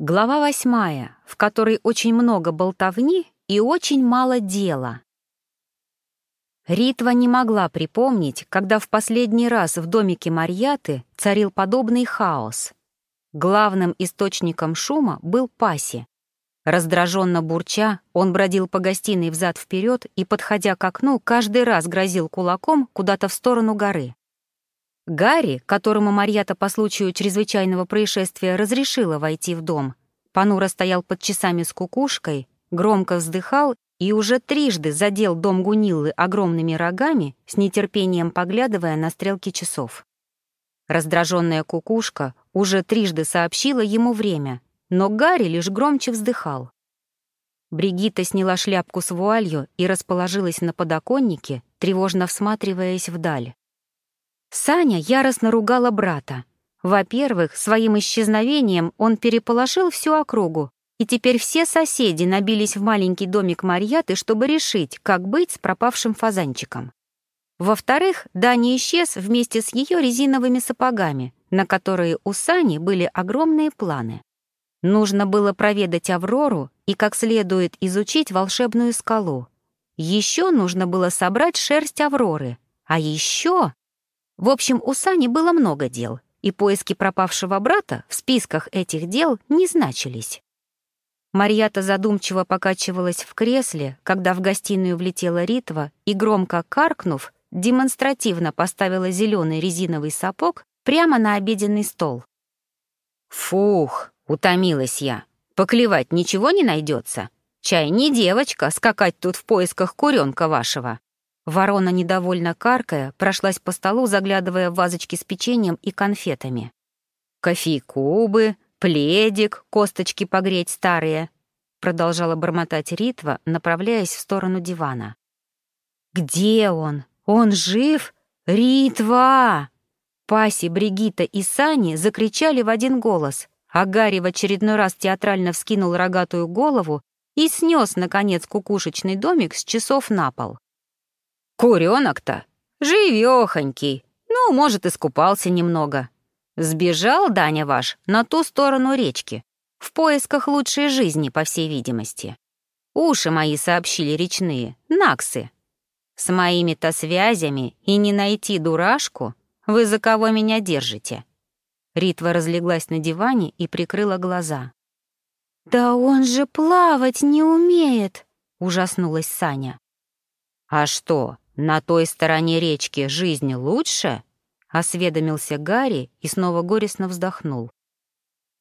Глава восьмая, в которой очень много болтовни и очень мало дела. Ритва не могла припомнить, когда в последний раз в домике Марьяты царил подобный хаос. Главным источником шума был Паси. Раздраженно бурча, он бродил по гостиной взад-вперед и, подходя к окну, каждый раз грозил кулаком куда-то в сторону горы. Гарри, которому Марьята по случаю чрезвычайного происшествия разрешила войти в дом, понуро стоял под часами с кукушкой, громко вздыхал и уже трижды задел дом Гуниллы огромными рогами, с нетерпением поглядывая на стрелки часов. Раздраженная кукушка уже трижды сообщила ему время, но Гарри лишь громче вздыхал. Бригитта сняла шляпку с вуалью и расположилась на подоконнике, тревожно всматриваясь вдаль. Саня яростно ругала брата. Во-первых, своим исчезновением он переполошил всю округу, и теперь все соседи набились в маленький домик Марьяты, чтобы решить, как быть с пропавшим фазанчиком. Во-вторых, Даня исчез вместе с ее резиновыми сапогами, на которые у Сани были огромные планы. Нужно было проведать Аврору и как следует изучить волшебную скалу. Еще нужно было собрать шерсть Авроры. А еще... В общем, у Сани было много дел, и поиски пропавшего брата в списках этих дел не значились. Марьята задумчиво покачивалась в кресле, когда в гостиную влетела Ритва и, громко каркнув, демонстративно поставила зеленый резиновый сапог прямо на обеденный стол. «Фух!» — утомилась я. «Поклевать ничего не найдется? Чай не девочка, скакать тут в поисках куренка вашего. Ворона, недовольно каркая, прошлась по столу, заглядывая в вазочки с печеньем и конфетами. «Кофейкубы, пледик, косточки погреть старые», продолжала бормотать Ритва, направляясь в сторону дивана. «Где он? Он жив? Ритва!» Паси, Бригита и Сани закричали в один голос, а Гарри в очередной раз театрально вскинул рогатую голову и снес, наконец, кукушечный домик с часов на пол. Куренок-то живехонький, ну, может, искупался немного. Сбежал Даня ваш на ту сторону речки, в поисках лучшей жизни, по всей видимости. Уши мои сообщили речные, наксы. С моими-то связями и не найти дурашку, вы за кого меня держите?» Ритва разлеглась на диване и прикрыла глаза. «Да он же плавать не умеет!» — ужаснулась Саня. «А что, «На той стороне речки жизнь лучше?» — осведомился Гарри и снова горестно вздохнул.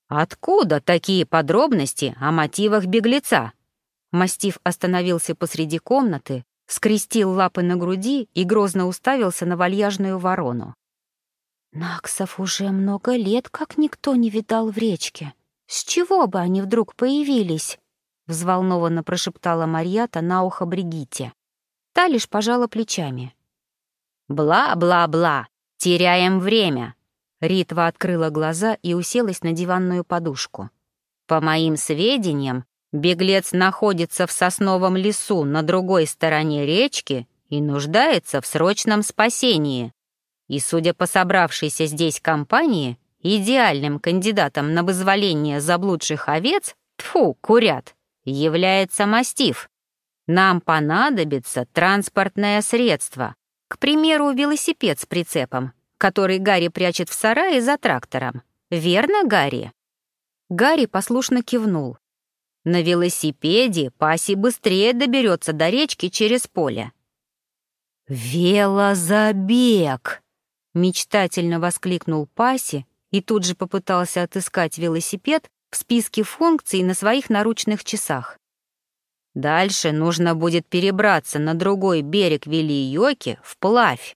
«Откуда такие подробности о мотивах беглеца?» Мастив остановился посреди комнаты, скрестил лапы на груди и грозно уставился на вальяжную ворону. «Наксов уже много лет как никто не видал в речке. С чего бы они вдруг появились?» — взволнованно прошептала Марьята на ухо Бригитте. Та лишь пожала плечами. «Бла-бла-бла! Теряем время!» Ритва открыла глаза и уселась на диванную подушку. «По моим сведениям, беглец находится в сосновом лесу на другой стороне речки и нуждается в срочном спасении. И, судя по собравшейся здесь компании, идеальным кандидатом на вызволение заблудших овец, тфу, курят, является мастиф. Нам понадобится транспортное средство, к примеру, велосипед с прицепом, который Гарри прячет в сарае за трактором. Верно, Гарри?» Гарри послушно кивнул. «На велосипеде Паси быстрее доберется до речки через поле». «Велозабег!» — мечтательно воскликнул Паси и тут же попытался отыскать велосипед в списке функций на своих наручных часах. Дальше нужно будет перебраться на другой берег Вилийоки вплавь.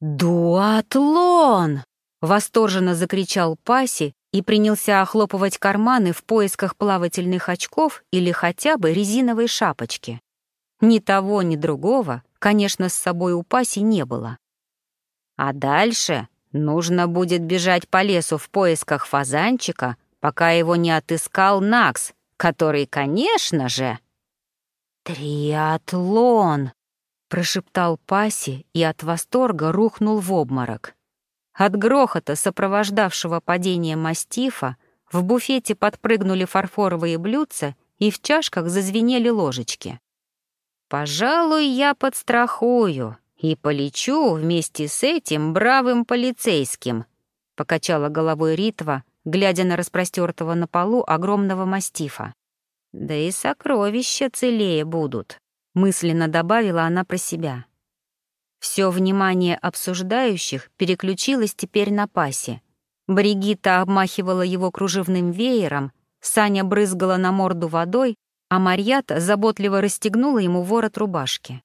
«Дуатлон!» — восторженно закричал Паси и принялся охлопывать карманы в поисках плавательных очков или хотя бы резиновой шапочки. Ни того, ни другого, конечно, с собой у Паси не было. А дальше нужно будет бежать по лесу в поисках фазанчика, пока его не отыскал Накс, который, конечно же... «Триатлон!» — прошептал Паси и от восторга рухнул в обморок. От грохота, сопровождавшего падение мастифа, В буфете подпрыгнули фарфоровые блюдца, и в чашках зазвенели ложечки. «Пожалуй, я подстрахую и полечу вместе с этим бравым полицейским», — покачала головой Ритва, глядя на распростертого на полу огромного мастифа. «Да и сокровища целее будут», — мысленно добавила она про себя. Все внимание обсуждающих переключилось теперь на пасе. Бригитта обмахивала его кружевным веером, Саня брызгала на морду водой, а Марьята заботливо расстегнула ему ворот рубашки.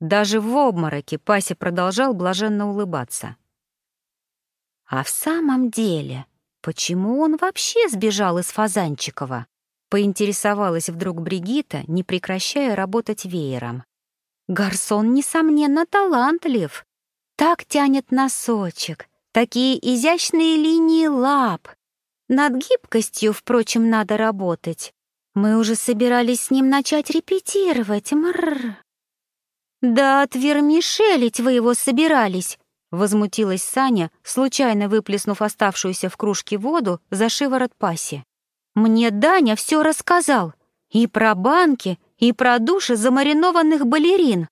Даже в обмороке Пася продолжал блаженно улыбаться. «А в самом деле, почему он вообще сбежал из Фазанчикова?» — поинтересовалась вдруг Бригита, не прекращая работать веером. «Гарсон, несомненно, талантлив. Так тянет носочек, такие изящные линии лап, над гибкостью, впрочем, надо работать. Мы уже собирались с ним начать репетировать. Мррр. Да отвермишелить вы его собирались, возмутилась Саня, случайно выплеснув оставшуюся в кружке воду за шиворот паси. Мне Даня все рассказал. И про банки, и про души замаринованных балерин.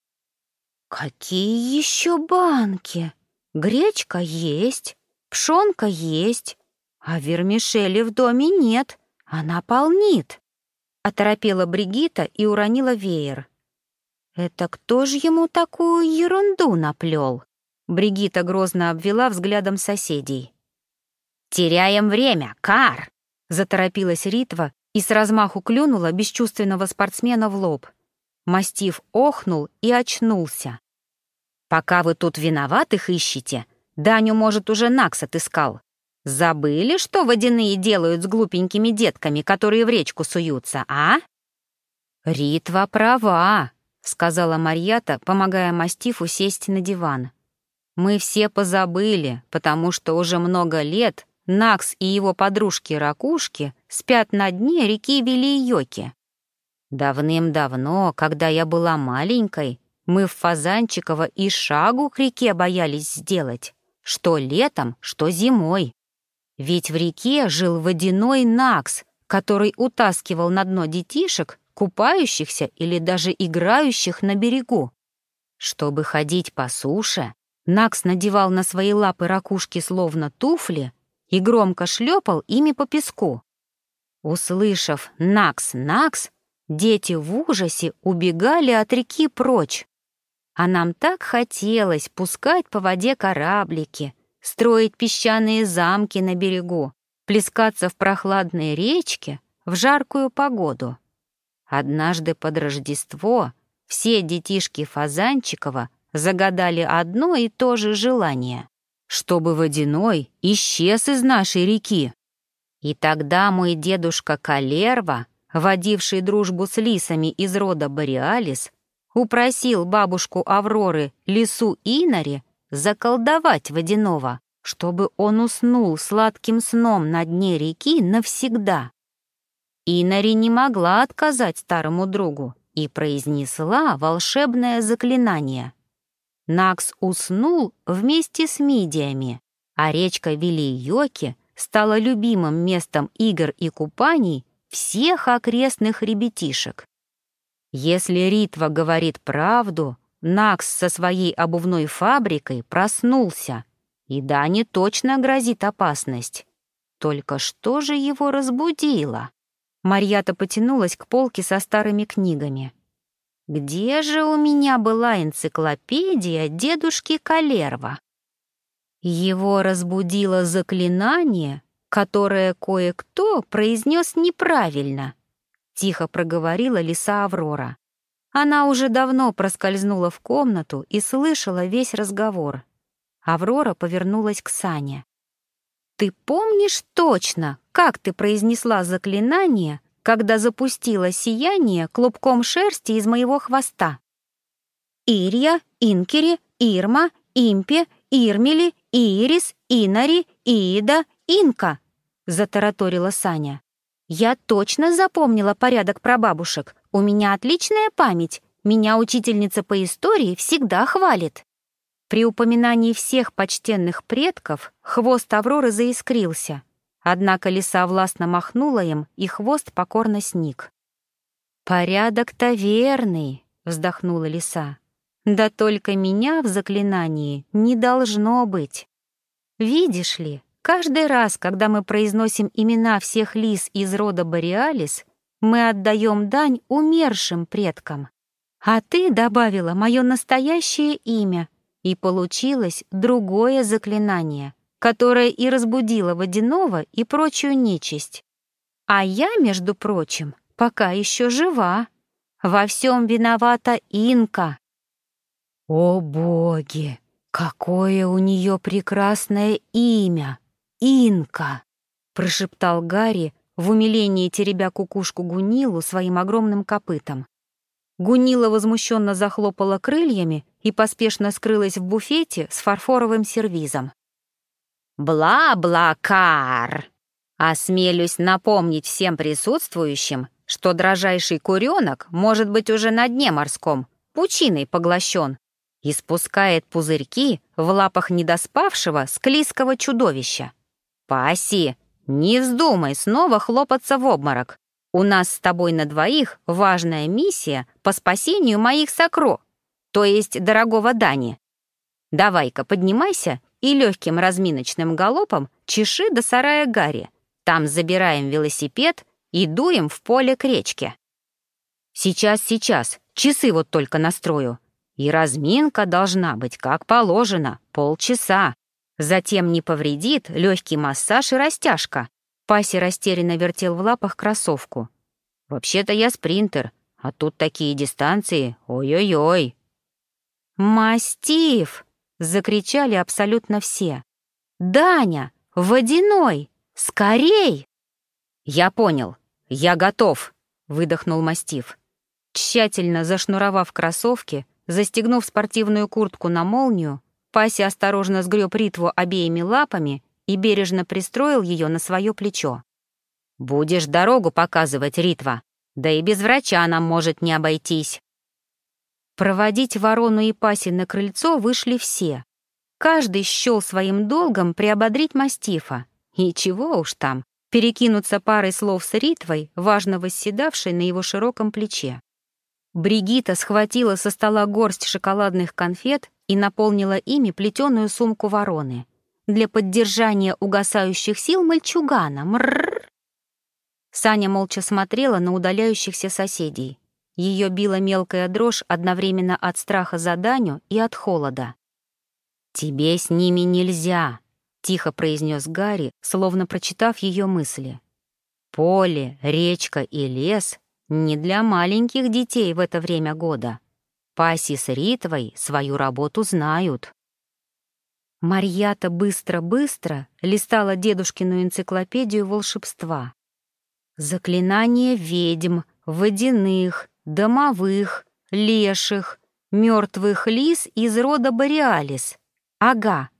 Какие еще банки? Гречка есть, пшонка есть, а вермишели в доме нет, она полнит. Оторопела Бригита и уронила веер. Это кто же ему такую ерунду наплел? Бригита грозно обвела взглядом соседей. «Теряем время, Кар!» — заторопилась Ритва и с размаху клюнула бесчувственного спортсмена в лоб. Мастив охнул и очнулся. «Пока вы тут виноватых ищете, Даню, может, уже Накс отыскал. Забыли, что водяные делают с глупенькими детками, которые в речку суются, а? Ритва права, сказала Марьята, помогая мастифу сесть на диван. Мы все позабыли, потому что уже много лет Накс и его подружки-ракушки спят на дне реки Велийоки. Давным-давно, когда я была маленькой, мы в Фазанчиково и шагу к реке боялись сделать, что летом, что зимой. Ведь в реке жил водяной Накс, который утаскивал на дно детишек, купающихся или даже играющих на берегу. Чтобы ходить по суше, Накс надевал на свои лапы ракушки словно туфли и громко шлепал ими по песку. Услышав «Накс, Накс», дети в ужасе убегали от реки прочь. А нам так хотелось пускать по воде кораблики — строить песчаные замки на берегу, плескаться в прохладной речке в жаркую погоду. Однажды под Рождество все детишки Фазанчикова загадали одно и то же желание — чтобы водяной исчез из нашей реки. И тогда мой дедушка Калерва, водивший дружбу с лисами из рода Бориалис, упросил бабушку Авроры, лису Инари, заколдовать водяного, чтобы он уснул сладким сном на дне реки навсегда. Инари не могла отказать старому другу и произнесла волшебное заклинание. Накс уснул вместе с мидиями, а речка Вилийоки стала любимым местом игр и купаний всех окрестных ребятишек. Если Ритва говорит правду, Накс со своей обувной фабрикой проснулся, и Дане точно грозит опасность. Только что же его разбудило? Марьята потянулась к полке со старыми книгами. «Где же у меня была энциклопедия дедушки Калерва?» Его разбудило заклинание, которое кое-кто произнес неправильно, — тихо проговорила лиса Аврора. Она уже давно проскользнула в комнату и слышала весь разговор. Аврора повернулась к Сане. «Ты помнишь точно, как ты произнесла заклинание, когда запустила сияние клубком шерсти из моего хвоста?» «Ирья, Инкери, Ирма, Импе, Ирмели, Ирис, Инари, Ида, Инка», — затараторила Саня. «Я точно запомнила порядок прабабушек. У меня отличная память. Меня учительница по истории всегда хвалит». При упоминании всех почтенных предков хвост Авроры заискрился. Однако лиса властно махнула им, и хвост покорно сник. «Порядок-то верный», — вздохнула лиса. «Да только меня в заклинании не должно быть. Видишь ли, каждый раз, когда мы произносим имена всех лис из рода Бориалис, мы отдаем дань умершим предкам. А ты добавила мое настоящее имя, и получилось другое заклинание, которое и разбудило водяного и прочую нечисть. А я, между прочим, пока еще жива. Во всем виновата Инка. О боги, какое у нее прекрасное имя! Инка! прошептал Гарри, в умилении теребя кукушку Гунилу своим огромным копытом. Гунила возмущенно захлопала крыльями и поспешно скрылась в буфете с фарфоровым сервизом. «Бла-бла-кар!» Осмелюсь напомнить всем присутствующим, что дрожайший куренок может быть уже на дне морском, пучиной поглощен, и спускает пузырьки в лапах недоспавшего склизкого чудовища. «Паси, не вздумай снова хлопаться в обморок. У нас с тобой на двоих важная миссия по спасению моих сокро, то есть дорогого Дани. Давай-ка поднимайся и легким разминочным галопом чеши до сарая Гарри. Там забираем велосипед и дуем в поле к речке. Сейчас, сейчас, часы вот только настрою. И разминка должна быть как положено, полчаса. Затем не повредит легкий массаж и растяжка. Паси растерянно вертел в лапах кроссовку. «Вообще-то я спринтер, а тут такие дистанции, ой-ой-ой!» «Мастиф!» — закричали абсолютно все. «Даня! Водяной! Скорей!» «Я понял, я готов!» — выдохнул мастиф. Тщательно зашнуровав кроссовки, застегнув спортивную куртку на молнию, Пася осторожно сгреб ритву обеими лапами и бережно пристроил ее на свое плечо. «Будешь дорогу показывать, Ритва, да и без врача нам может не обойтись». Проводить ворону и Паси на крыльцо вышли все. Каждый счел своим долгом приободрить мастифа. И чего уж там, перекинуться парой слов с Ритвой, важно восседавшей на его широком плече. Бригита схватила со стола горсть шоколадных конфет и наполнила ими плетеную сумку вороны для поддержания угасающих сил мальчугана. Мрррр. Саня молча смотрела на удаляющихся соседей. Ее била мелкая дрожь одновременно от страха за Даню и от холода. «Тебе с ними нельзя», — тихо произнес Гарри, словно прочитав ее мысли. «Поле, речка и лес не для маленьких детей в это время года. Паси с Ритвой свою работу знают». Марьята быстро-быстро листала дедушкину энциклопедию волшебства. Заклинания ведьм, водяных, домовых, леших, мертвых лис из рода Бориалис. Ага,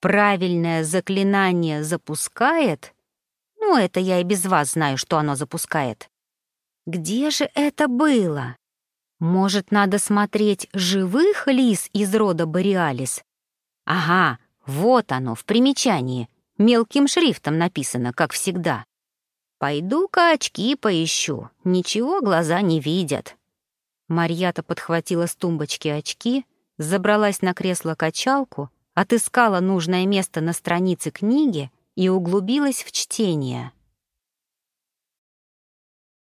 правильное заклинание запускает? Ну, это я и без вас знаю, что оно запускает. Где же это было? Может, надо смотреть живых лис из рода Бориалис Ага, вот оно, в примечании. Мелким шрифтом написано, как всегда. «Пойду-ка очки поищу. Ничего глаза не видят». Марьята подхватила с тумбочки очки, забралась на кресло-качалку, отыскала нужное место на странице книги и углубилась в чтение.